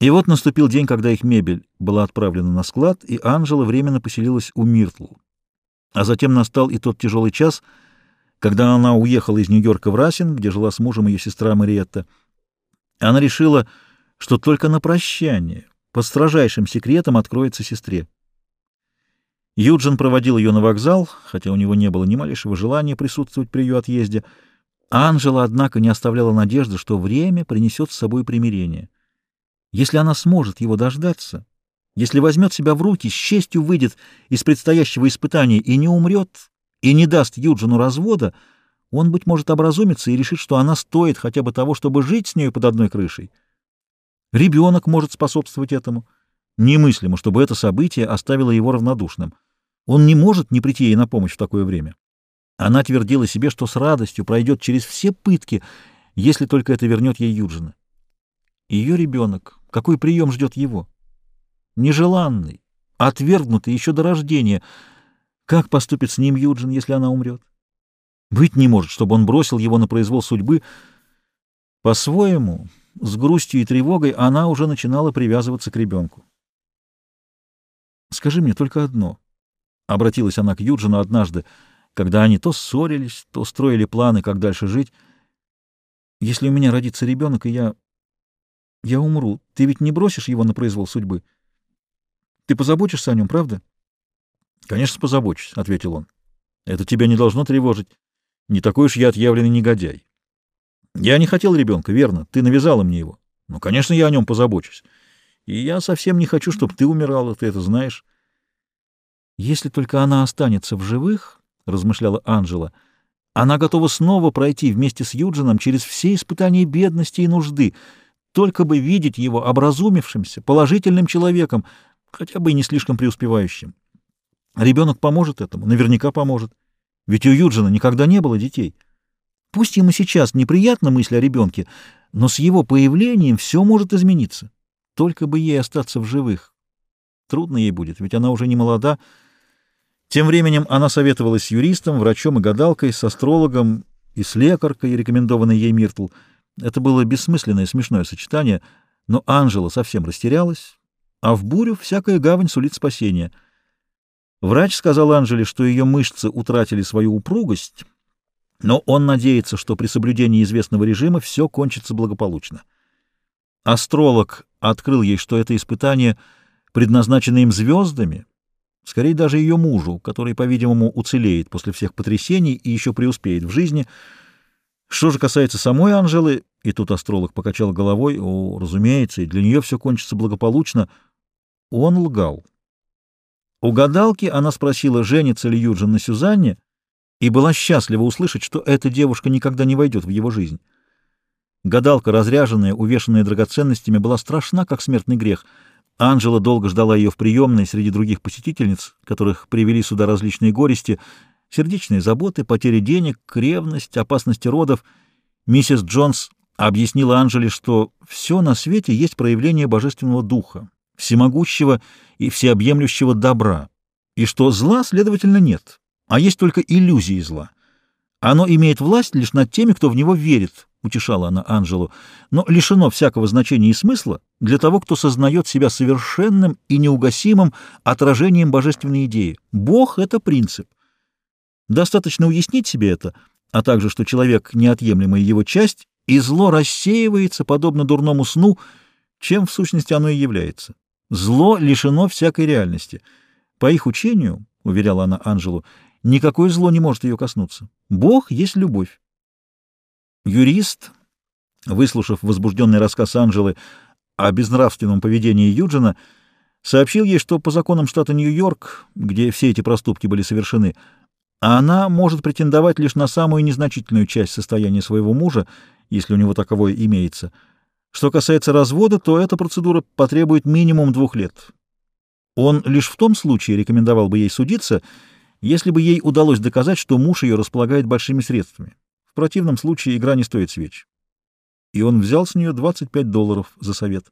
И вот наступил день, когда их мебель была отправлена на склад, и Анжела временно поселилась у Миртл. А затем настал и тот тяжелый час, когда она уехала из Нью-Йорка в Расин, где жила с мужем ее сестра Мариетта. Она решила, что только на прощание, под строжайшим секретом, откроется сестре. Юджин проводил ее на вокзал, хотя у него не было ни малейшего желания присутствовать при ее отъезде. Анжела, однако, не оставляла надежды, что время принесет с собой примирение. Если она сможет его дождаться, если возьмет себя в руки, с честью выйдет из предстоящего испытания и не умрет, и не даст Юджину развода, он, быть может, образумится и решит, что она стоит хотя бы того, чтобы жить с нею под одной крышей. Ребенок может способствовать этому. Немыслимо, чтобы это событие оставило его равнодушным. Он не может не прийти ей на помощь в такое время. Она твердила себе, что с радостью пройдет через все пытки, если только это вернет ей Юджина. Ее ребенок, какой прием ждет его? Нежеланный, отвергнутый еще до рождения. Как поступит с ним Юджин, если она умрет? Быть не может, чтобы он бросил его на произвол судьбы. По-своему, с грустью и тревогой, она уже начинала привязываться к ребенку. «Скажи мне только одно», — обратилась она к Юджину однажды, когда они то ссорились, то строили планы, как дальше жить. «Если у меня родится ребенок, и я... я умру, ты ведь не бросишь его на произвол судьбы? Ты позаботишься о нем, правда?» «Конечно, позабочусь», — ответил он. «Это тебя не должно тревожить. Не такой уж я отъявленный негодяй. Я не хотел ребенка, верно, ты навязала мне его. Ну, конечно, я о нем позабочусь. И я совсем не хочу, чтобы ты умирала, ты это знаешь. Если только она останется в живых, — размышляла Анжела, — она готова снова пройти вместе с Юджином через все испытания бедности и нужды, только бы видеть его образумившимся, положительным человеком, хотя бы и не слишком преуспевающим. Ребенок поможет этому, наверняка поможет. Ведь у Юджина никогда не было детей. Пусть ему сейчас неприятна мысль о ребенке, но с его появлением все может измениться. Только бы ей остаться в живых. Трудно ей будет, ведь она уже не молода. Тем временем она советовалась с юристом, врачом и гадалкой, с астрологом и с лекаркой, рекомендованной ей Миртл. Это было бессмысленное смешное сочетание, но Анжела совсем растерялась, а в бурю всякая гавань сулит спасение — Врач сказал Анжеле, что ее мышцы утратили свою упругость, но он надеется, что при соблюдении известного режима все кончится благополучно. Астролог открыл ей, что это испытание предназначено им звездами, скорее даже ее мужу, который, по-видимому, уцелеет после всех потрясений и еще преуспеет в жизни. Что же касается самой Анжелы, и тут астролог покачал головой, о, разумеется, и для нее все кончится благополучно, он лгал. У гадалки она спросила, женится ли Юджин на Сюзанне, и была счастлива услышать, что эта девушка никогда не войдет в его жизнь. Гадалка, разряженная, увешанная драгоценностями, была страшна, как смертный грех. Анжела долго ждала ее в приемной среди других посетительниц, которых привели сюда различные горести, сердечные заботы, потери денег, ревность, опасности родов. Миссис Джонс объяснила Анжеле, что все на свете есть проявление божественного духа, всемогущего и всеобъемлющего добра, и что зла, следовательно, нет, а есть только иллюзии зла. Оно имеет власть лишь над теми, кто в него верит, утешала она Анжелу, но лишено всякого значения и смысла для того, кто сознает себя совершенным и неугасимым отражением божественной идеи. Бог — это принцип. Достаточно уяснить себе это, а также, что человек — неотъемлемая его часть, и зло рассеивается, подобно дурному сну, чем в сущности оно и является. Зло лишено всякой реальности. По их учению, — уверяла она Анжелу, — никакое зло не может ее коснуться. Бог есть любовь. Юрист, выслушав возбужденный рассказ Анжелы о безнравственном поведении Юджина, сообщил ей, что по законам штата Нью-Йорк, где все эти проступки были совершены, она может претендовать лишь на самую незначительную часть состояния своего мужа, если у него таковое имеется — что касается развода, то эта процедура потребует минимум двух лет. Он лишь в том случае рекомендовал бы ей судиться, если бы ей удалось доказать, что муж ее располагает большими средствами. В противном случае игра не стоит свеч. И он взял с нее 25 долларов за совет.